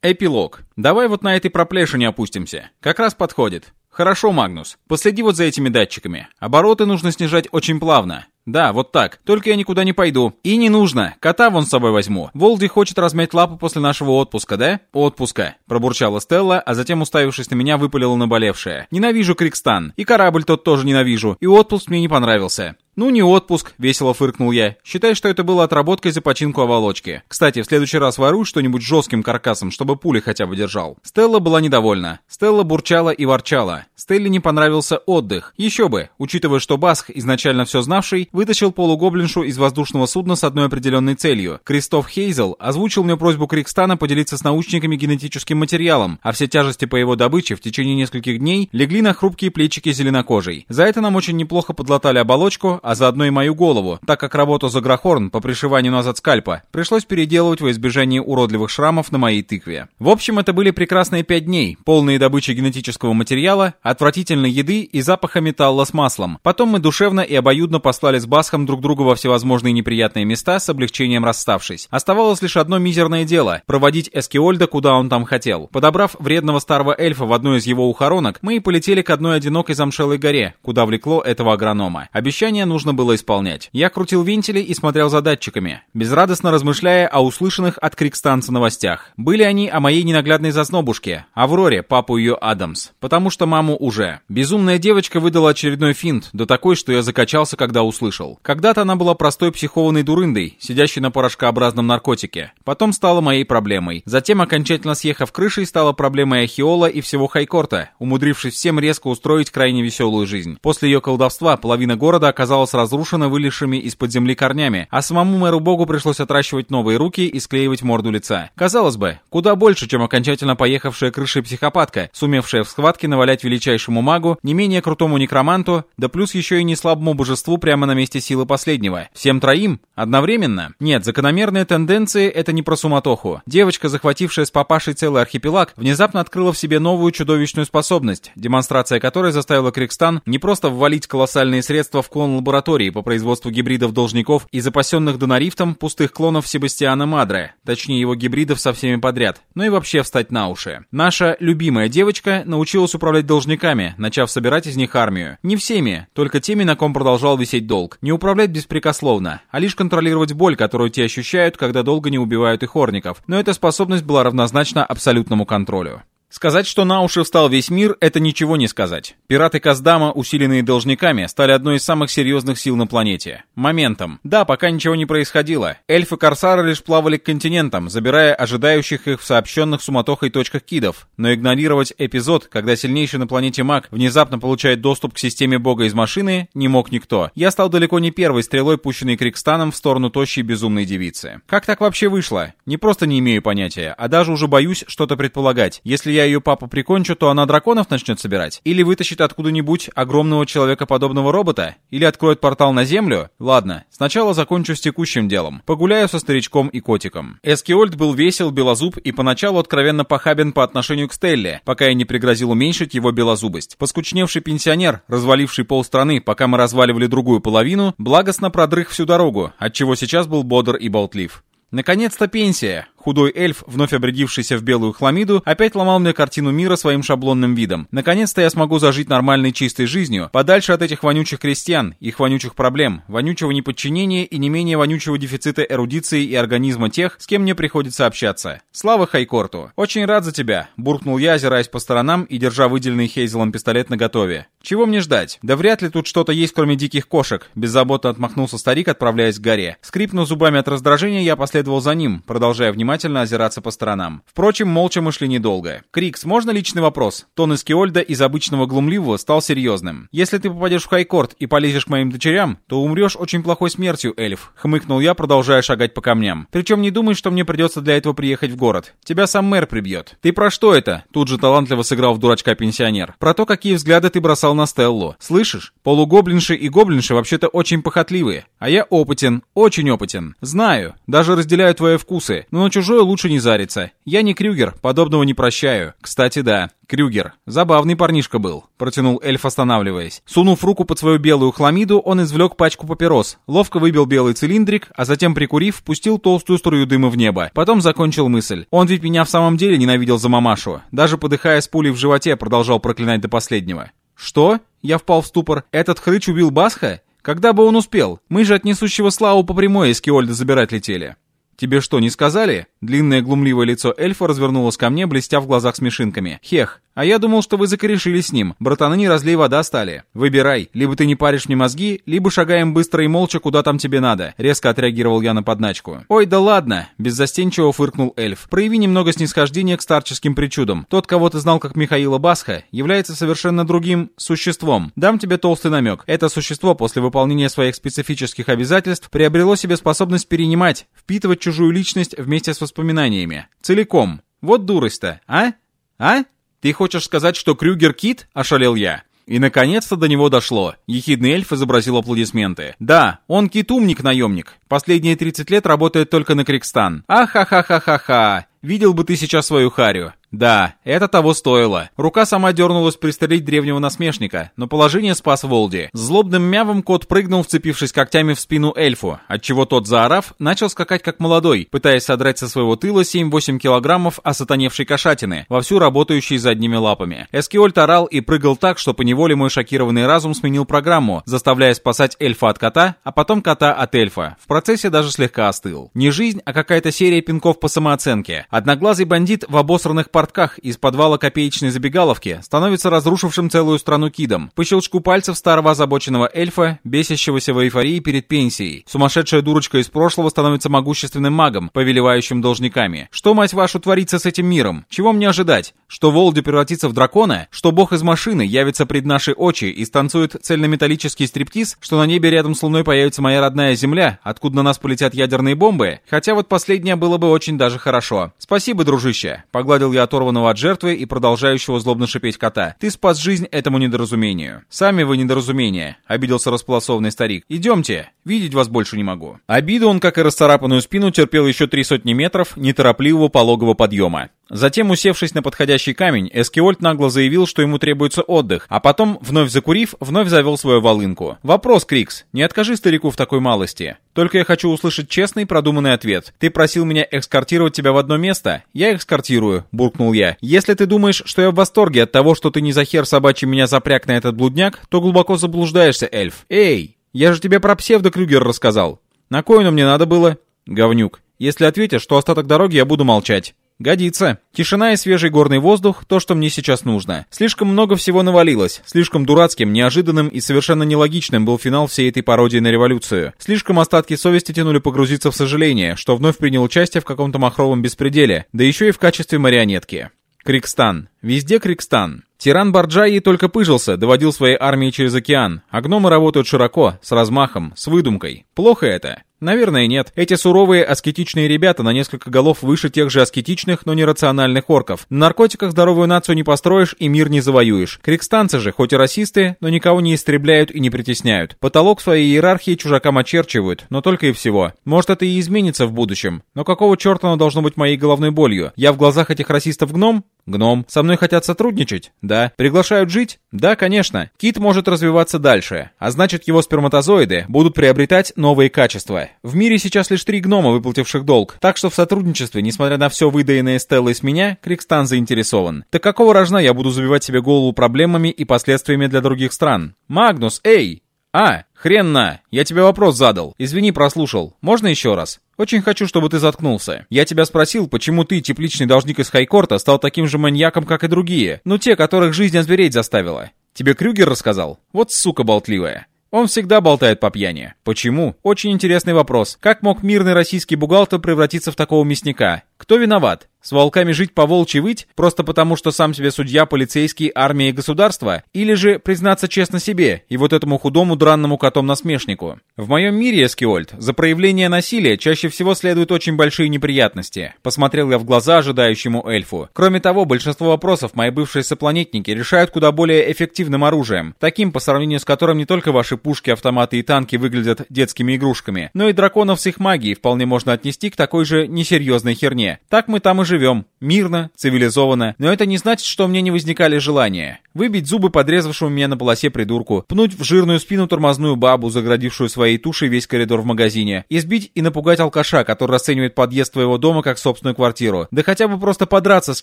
Эпилог. Давай вот на этой проплешине опустимся. Как раз подходит. Хорошо, Магнус. Последи вот за этими датчиками. Обороты нужно снижать очень плавно. Да, вот так. Только я никуда не пойду. И не нужно. Кота вон с собой возьму. Волди хочет размять лапу после нашего отпуска, да? Отпуска. Пробурчала Стелла, а затем, уставившись на меня, выпалила наболевшее. Ненавижу Крикстан. И корабль тот тоже ненавижу. И отпуск мне не понравился. «Ну, не отпуск», — весело фыркнул я. «Считай, что это было отработкой за починку оболочки. Кстати, в следующий раз воруй что-нибудь жестким каркасом, чтобы пули хотя бы держал». Стелла была недовольна. Стелла бурчала и ворчала. Стелле не понравился отдых. Еще бы, учитывая, что Басх, изначально все знавший, вытащил полугоблиншу из воздушного судна с одной определенной целью. Кристоф Хейзел озвучил мне просьбу Крикстана поделиться с научниками генетическим материалом, а все тяжести по его добыче в течение нескольких дней легли на хрупкие плечики зеленокожей. За это нам очень неплохо подлатали оболочку, а заодно и мою голову, так как работу за Грохорн по пришиванию назад скальпа пришлось переделывать во избежание уродливых шрамов на моей тыкве. В общем, это были прекрасные пять дней, полные добычи генетического материала, отвратительной еды и запаха металла с маслом. Потом мы душевно и обоюдно послали с Басхом друг друга во всевозможные неприятные места, с облегчением расставшись. Оставалось лишь одно мизерное дело — проводить Эскиольда куда он там хотел. Подобрав вредного старого эльфа в одну из его ухоронок, мы и полетели к одной одинокой замшелой горе, куда влекло этого агронома. Обещание нужно нужно было исполнять. Я крутил вентили и смотрел за датчиками, безрадостно размышляя о услышанных от Крикстанца новостях. Были они о моей ненаглядной зазнобушке, Авроре, папу ее Адамс, потому что маму уже. Безумная девочка выдала очередной финт, до такой, что я закачался, когда услышал. Когда-то она была простой психованной дурындой, сидящей на порошкообразном наркотике. Потом стала моей проблемой. Затем, окончательно съехав крышей, стала проблемой Ахиола и всего Хайкорта, умудрившись всем резко устроить крайне веселую жизнь. После ее колдовства половина города оказалась оказалась разрушена вылезшими из-под земли корнями, а самому мэру богу пришлось отращивать новые руки и склеивать морду лица. Казалось бы, куда больше, чем окончательно поехавшая крышей психопатка, сумевшая в схватке навалять величайшему магу, не менее крутому некроманту, да плюс еще и не слабому божеству прямо на месте силы последнего. Всем троим? Одновременно? Нет, закономерные тенденции — это не про суматоху. Девочка, захватившая с папашей целый архипелаг, внезапно открыла в себе новую чудовищную способность, демонстрация которой заставила Крикстан не просто ввалить колоссальные средства в клон лаборатории, по производству гибридов-должников и запасенных донарифтом пустых клонов Себастьяна Мадре, точнее его гибридов со всеми подряд, но и вообще встать на уши. Наша любимая девочка научилась управлять должниками, начав собирать из них армию. Не всеми, только теми, на ком продолжал висеть долг. Не управлять беспрекословно, а лишь контролировать боль, которую те ощущают, когда долго не убивают их орников. Но эта способность была равнозначна абсолютному контролю. Сказать, что на уши встал весь мир, это ничего не сказать. Пираты Каздама, усиленные должниками, стали одной из самых серьезных сил на планете. Моментом. Да, пока ничего не происходило. Эльфы-корсары лишь плавали к континентам, забирая ожидающих их в сообщенных суматохой точках кидов. Но игнорировать эпизод, когда сильнейший на планете маг внезапно получает доступ к системе бога из машины, не мог никто. Я стал далеко не первой стрелой, пущенной Крикстаном в сторону тощей безумной девицы. Как так вообще вышло? Не просто не имею понятия, а даже уже боюсь что-то предполагать. Если я ее папу прикончу, то она драконов начнет собирать? Или вытащит откуда-нибудь огромного человекоподобного робота? Или откроет портал на Землю? Ладно, сначала закончу с текущим делом. Погуляю со старичком и котиком. Эскиольд был весел, белозуб и поначалу откровенно похабен по отношению к Стелле, пока я не пригрозил уменьшить его белозубость. Поскучневший пенсионер, разваливший полстраны, пока мы разваливали другую половину, благостно продрых всю дорогу, отчего сейчас был бодр и болтлив. Наконец-то пенсия. Худой эльф, вновь обрядившийся в белую хламиду, опять ломал мне картину мира своим шаблонным видом. Наконец-то я смогу зажить нормальной чистой жизнью, подальше от этих вонючих крестьян, их вонючих проблем, вонючего неподчинения и не менее вонючего дефицита эрудиции и организма тех, с кем мне приходится общаться. Слава Хайкорту! Очень рад за тебя, буркнул я, озираясь по сторонам и держа выделенный Хейзелом пистолет наготове. Чего мне ждать? Да вряд ли тут что-то есть, кроме диких кошек, беззаботно отмахнулся старик, отправляясь к горе. Скрипнув зубами от раздражения, я последовал за ним, продолжая внимательно внимательно озираться по сторонам. Впрочем, молча мы шли недолго. «Крикс, можно личный вопрос?» Тон из Киольда из обычного глумливого стал серьезным. «Если ты попадешь в Хайкорт и полезешь к моим дочерям, то умрешь очень плохой смертью, эльф», — хмыкнул я, продолжая шагать по камням. «Причем не думай, что мне придется для этого приехать в город. Тебя сам мэр прибьет». «Ты про что это?» — тут же талантливо сыграл в дурачка пенсионер. «Про то, какие взгляды ты бросал на Стеллу. Слышишь? Полугоблинши и гоблинши вообще-то очень похотливые. А я опытен, очень опытен. Знаю, даже разделяю твои вкусы. Но ну, чужое лучше не зариться. Я не Крюгер, подобного не прощаю. Кстати, да, Крюгер. Забавный парнишка был», — протянул эльф, останавливаясь. Сунув руку под свою белую хламиду, он извлек пачку папирос, ловко выбил белый цилиндрик, а затем, прикурив, пустил толстую струю дыма в небо. Потом закончил мысль. Он ведь меня в самом деле ненавидел за мамашу. Даже подыхая с пулей в животе, продолжал проклинать до последнего. «Что?» — я впал в ступор. «Этот хрыч убил Басха? Когда бы он успел? Мы же от несущего славу по прямой из Киольда забирать летели». «Тебе что, не сказали?» Длинное глумливое лицо эльфа развернулось ко мне, блестя в глазах смешинками. «Хех, а я думал, что вы закорешились с ним. Братаны не разлей вода стали. Выбирай, либо ты не паришь мне мозги, либо шагаем быстро и молча, куда там тебе надо. Резко отреагировал я на подначку. Ой, да ладно, беззастенчиво фыркнул эльф. Прояви немного снисхождения к старческим причудам. Тот, кого ты знал как Михаила Басха, является совершенно другим существом. Дам тебе толстый намек. Это существо после выполнения своих специфических обязательств приобрело себе способность перенимать, впитывать чужую личность вместе с воспоминаниями. Целиком. Вот дурость-то, а? А? «Ты хочешь сказать, что Крюгер кит?» – ошалел я. И наконец-то до него дошло. Ехидный эльф изобразил аплодисменты. Да, он кит-умник-наемник. Последние 30 лет работает только на Крикстан. Ахахахахаха. Видел бы ты сейчас свою Харю. Да, это того стоило. Рука сама дернулась пристрелить древнего насмешника, но положение спас Волди. Злобным мявом кот прыгнул, вцепившись когтями в спину эльфу, отчего тот, заорав, начал скакать как молодой, пытаясь содрать со своего тыла 7-8 килограммов осатаневшей кошатины, вовсю работающей задними лапами. Эскиольт орал и прыгал так, что поневоле мой шокированный разум сменил программу, заставляя спасать эльфа от кота, а потом кота от эльфа. В процессе даже слегка остыл. Не жизнь, а какая-то серия пинков по самооценке. Одноглазый бандит в обосранных портках из подвала копеечной забегаловки становится разрушившим целую страну кидом. По щелчку пальцев старого озабоченного эльфа, бесящегося в эйфории перед пенсией. Сумасшедшая дурочка из прошлого становится могущественным магом, повелевающим должниками. Что, мать вашу, творится с этим миром? Чего мне ожидать? Что Волди превратится в дракона? Что бог из машины явится пред наши очи и станцует цельнометаллический стриптиз? Что на небе рядом с луной появится моя родная земля, откуда на нас полетят ядерные бомбы? Хотя вот последнее было бы очень даже хорошо. Спасибо, дружище. Погладил я оторванного от жертвы и продолжающего злобно шипеть кота. «Ты спас жизнь этому недоразумению». «Сами вы недоразумение», — обиделся располосованный старик. «Идемте, видеть вас больше не могу». Обиду он, как и расцарапанную спину, терпел еще три сотни метров неторопливого пологого подъема. Затем, усевшись на подходящий камень, Эскиольд нагло заявил, что ему требуется отдых, а потом, вновь закурив, вновь завел свою волынку. «Вопрос, Крикс, не откажи старику в такой малости. Только я хочу услышать честный, продуманный ответ. Ты просил меня экскортировать тебя в одно место? Я экскортирую», — буркнул я. «Если ты думаешь, что я в восторге от того, что ты не за хер собачий меня запряг на этот блудняк, то глубоко заблуждаешься, эльф. Эй, я же тебе про псевдо-крюгер рассказал. На кой оно мне надо было?» «Говнюк. Если ответишь, то остаток дороги я буду молчать». Годится. Тишина и свежий горный воздух — то, что мне сейчас нужно. Слишком много всего навалилось. Слишком дурацким, неожиданным и совершенно нелогичным был финал всей этой пародии на революцию. Слишком остатки совести тянули погрузиться в сожаление, что вновь принял участие в каком-то махровом беспределе, да еще и в качестве марионетки. Крикстан. Везде Крикстан. Тиран Барджаи только пыжился, доводил свои армии через океан, а гномы работают широко, с размахом, с выдумкой. Плохо это. Наверное, нет. Эти суровые, аскетичные ребята на несколько голов выше тех же аскетичных, но нерациональных орков. На наркотиках здоровую нацию не построишь и мир не завоюешь. Крикстанцы же, хоть и расисты, но никого не истребляют и не притесняют. Потолок своей иерархии чужакам очерчивают, но только и всего. Может, это и изменится в будущем. Но какого черта оно должно быть моей головной болью? Я в глазах этих расистов гном? Гном. Со мной хотят сотрудничать? Да. Приглашают жить? Да, конечно. Кит может развиваться дальше, а значит его сперматозоиды будут приобретать новые качества. В мире сейчас лишь три гнома, выплативших долг, так что в сотрудничестве, несмотря на все выдаенное Стеллой с меня, Крикстан заинтересован. Так какого рожна я буду забивать себе голову проблемами и последствиями для других стран? Магнус, эй! А, хрен на, я тебе вопрос задал. Извини, прослушал. Можно еще раз? Очень хочу, чтобы ты заткнулся. Я тебя спросил, почему ты, тепличный должник из Хайкорта, стал таким же маньяком, как и другие. Ну, те, которых жизнь озвереть заставила. Тебе Крюгер рассказал? Вот сука болтливая. Он всегда болтает по пьяни. Почему? Очень интересный вопрос. Как мог мирный российский бухгалтер превратиться в такого мясника? Кто виноват? С волками жить по волчьи выть, просто потому что сам себе судья, полицейский, армия и государство? Или же признаться честно себе и вот этому худому дранному котом-насмешнику? В моем мире, Эскиольд, за проявление насилия чаще всего следуют очень большие неприятности. Посмотрел я в глаза ожидающему эльфу. Кроме того, большинство вопросов мои бывшие сопланетники решают куда более эффективным оружием, таким, по сравнению с которым не только ваши пушки, автоматы и танки выглядят детскими игрушками, но и драконов с их магией вполне можно отнести к такой же несерьезной херне мне. Так мы там и живем. Мирно, цивилизованно. Но это не значит, что мне не возникали желания. Выбить зубы подрезавшему меня на полосе придурку, пнуть в жирную спину тормозную бабу, заградившую своей тушей весь коридор в магазине, избить и напугать алкаша, который расценивает подъезд твоего дома как собственную квартиру. Да хотя бы просто подраться с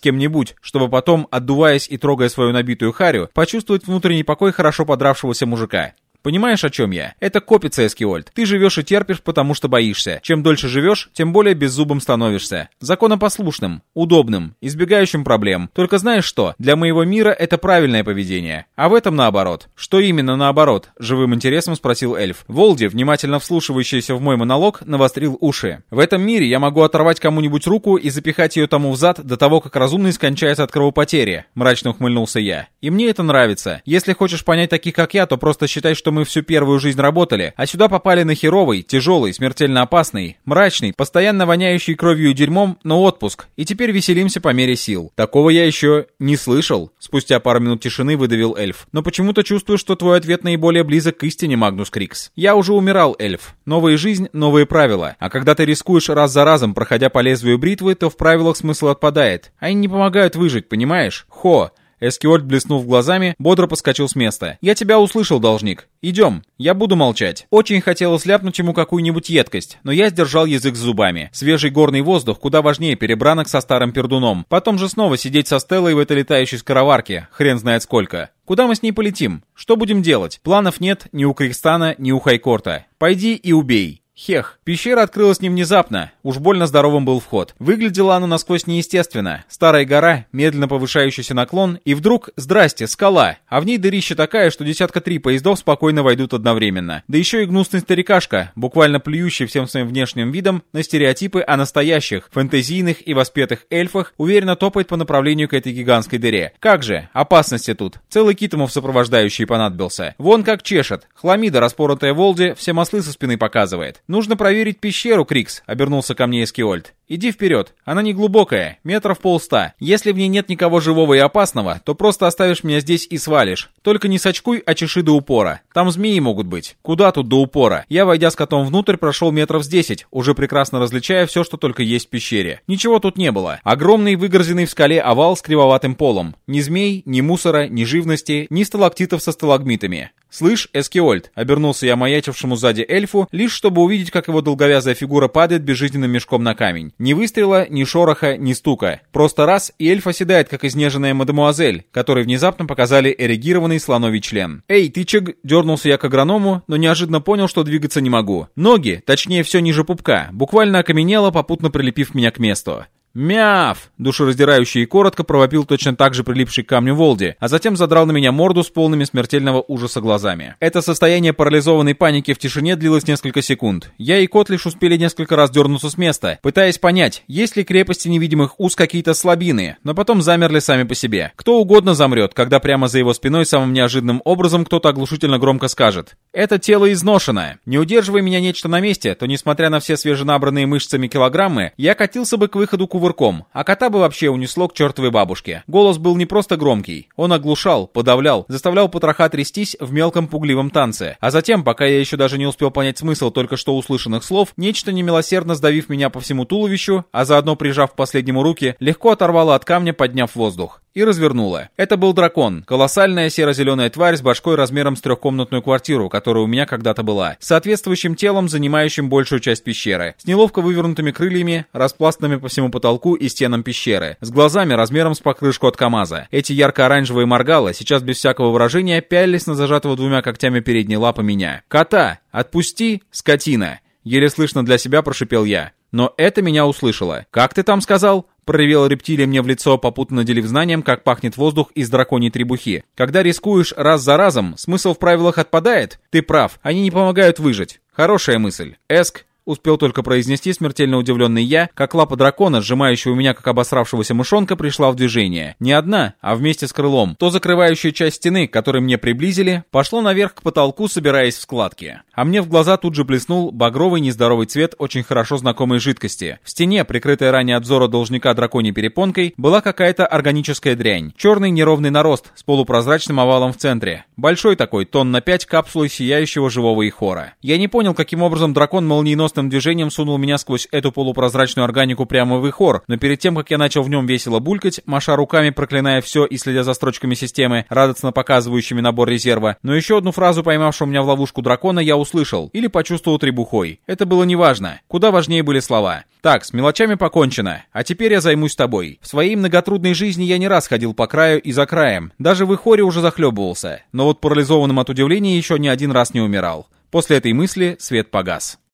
кем-нибудь, чтобы потом, отдуваясь и трогая свою набитую харю, почувствовать внутренний покой хорошо подравшегося мужика. Понимаешь, о чем я? Это копится, Эскиольд. Ты живешь и терпишь, потому что боишься. Чем дольше живешь, тем более беззубым становишься. Законопослушным, удобным, избегающим проблем. Только знаешь что? Для моего мира это правильное поведение. А в этом наоборот. Что именно наоборот? Живым интересом спросил эльф. Волди, внимательно вслушивающийся в мой монолог, навострил уши. В этом мире я могу оторвать кому-нибудь руку и запихать ее тому в зад до того, как разумный скончается от кровопотери. Мрачно ухмыльнулся я. И мне это нравится. Если хочешь понять таких, как я, то просто считай, что мы всю первую жизнь работали, а сюда попали на херовый, тяжелый, смертельно опасный, мрачный, постоянно воняющий кровью и дерьмом, но отпуск, и теперь веселимся по мере сил. Такого я еще не слышал. Спустя пару минут тишины выдавил эльф. Но почему-то чувствую, что твой ответ наиболее близок к истине, Магнус Крикс. Я уже умирал, эльф. Новая жизнь, новые правила. А когда ты рискуешь раз за разом, проходя по лезвию бритвы, то в правилах смысл отпадает. Они не помогают выжить, понимаешь? Хо. Эскиольд, блеснув глазами, бодро поскочил с места. «Я тебя услышал, должник. Идем. Я буду молчать». Очень хотелось ляпнуть ему какую-нибудь едкость, но я сдержал язык с зубами. Свежий горный воздух куда важнее перебранок со старым пердуном. Потом же снова сидеть со Стеллой в этой летающей скороварке. Хрен знает сколько. Куда мы с ней полетим? Что будем делать? Планов нет ни у Крикстана, ни у Хайкорта. Пойди и убей. Хех. Пещера открылась не внезапно, уж больно здоровым был вход. Выглядела она насквозь неестественно. Старая гора, медленно повышающийся наклон, и вдруг, здрасте, скала, а в ней дырища такая, что десятка три поездов спокойно войдут одновременно. Да еще и гнусный старикашка, буквально плюющий всем своим внешним видом на стереотипы о настоящих, фэнтезийных и воспетых эльфах, уверенно топает по направлению к этой гигантской дыре. Как же, опасности тут. Целый китомов сопровождающий понадобился. Вон как чешет. Хламида, распоротая Волде, все маслы со спины показывает. «Нужно проверить пещеру, Крикс», — обернулся ко мне Эскиольд. «Иди вперед. Она не глубокая, метров полста. Если в ней нет никого живого и опасного, то просто оставишь меня здесь и свалишь. Только не сочкуй, а чеши до упора. Там змеи могут быть. Куда тут до упора? Я, войдя с котом внутрь, прошел метров с десять, уже прекрасно различая все, что только есть в пещере. Ничего тут не было. Огромный выгорзенный в скале овал с кривоватым полом. Ни змей, ни мусора, ни живности, ни сталактитов со сталагмитами. «Слышь, Эскиольд», — обернулся я маячившему сзади эльфу, лишь чтобы увидеть, как его долговязая фигура падает безжизненным мешком на камень. Ни выстрела, ни шороха, ни стука. Просто раз, и эльф оседает, как изнеженная мадемуазель, которой внезапно показали эрегированный слоновий член. «Эй, ты чег...» — дернулся я к агроному, но неожиданно понял, что двигаться не могу. Ноги, точнее все ниже пупка, буквально окаменело, попутно прилепив меня к месту. «Мяв!» — душераздирающий и коротко провопил точно так же прилипший к камню Волди, а затем задрал на меня морду с полными смертельного ужаса глазами. Это состояние парализованной паники в тишине длилось несколько секунд. Я и кот лишь успели несколько раз дернуться с места, пытаясь понять, есть ли крепости невидимых уз какие-то слабины, но потом замерли сами по себе. Кто угодно замрет, когда прямо за его спиной самым неожиданным образом кто-то оглушительно громко скажет «Это тело изношенное. Не удерживая меня нечто на месте, то, несмотря на все свеженабранные мышцами килограммы, я катился бы к выходу кувырком кувырком, а кота бы вообще унесло к чертовой бабушке. Голос был не просто громкий, он оглушал, подавлял, заставлял потроха трястись в мелком пугливом танце. А затем, пока я еще даже не успел понять смысл только что услышанных слов, нечто немилосердно сдавив меня по всему туловищу, а заодно прижав к последнему руки, легко оторвало от камня, подняв воздух и развернула. Это был дракон, колоссальная серо-зеленая тварь с башкой размером с трехкомнатную квартиру, которая у меня когда-то была, с соответствующим телом, занимающим большую часть пещеры, с неловко вывернутыми крыльями, распластанными по всему потолку и стенам пещеры, с глазами размером с покрышку от КамАЗа. Эти ярко-оранжевые моргалы сейчас без всякого выражения пялились на зажатого двумя когтями передней лапы меня. «Кота! Отпусти, скотина!» Еле слышно для себя прошипел я. Но это меня услышало. «Как ты там сказал?» Проревела рептилия мне в лицо, попутно наделив знанием, как пахнет воздух из драконьей требухи. Когда рискуешь раз за разом, смысл в правилах отпадает? Ты прав, они не помогают выжить. Хорошая мысль. Эск, Успел только произнести смертельно удивленный я, как лапа дракона, сжимающая у меня как обосравшегося мышонка, пришла в движение. Не одна, а вместе с крылом. То закрывающая часть стены, которой мне приблизили, пошло наверх к потолку, собираясь в складки. А мне в глаза тут же блеснул багровый нездоровый цвет очень хорошо знакомой жидкости. В стене, прикрытая ранее от зора должника драконьей перепонкой, была какая-то органическая дрянь. Черный неровный нарост с полупрозрачным овалом в центре. Большой такой, тонн на 5 капсулой сияющего живого ихора. Я не понял, каким образом дракон молниеносно молниеносным движением сунул меня сквозь эту полупрозрачную органику прямо в ихор, но перед тем, как я начал в нем весело булькать, маша руками, проклиная все и следя за строчками системы, радостно показывающими набор резерва, но еще одну фразу, поймавшую меня в ловушку дракона, я услышал или почувствовал требухой. Это было неважно. Куда важнее были слова. Так, с мелочами покончено. А теперь я займусь тобой. В своей многотрудной жизни я не раз ходил по краю и за краем. Даже в Ихоре уже захлебывался. Но вот парализованным от удивления еще ни один раз не умирал. После этой мысли свет погас.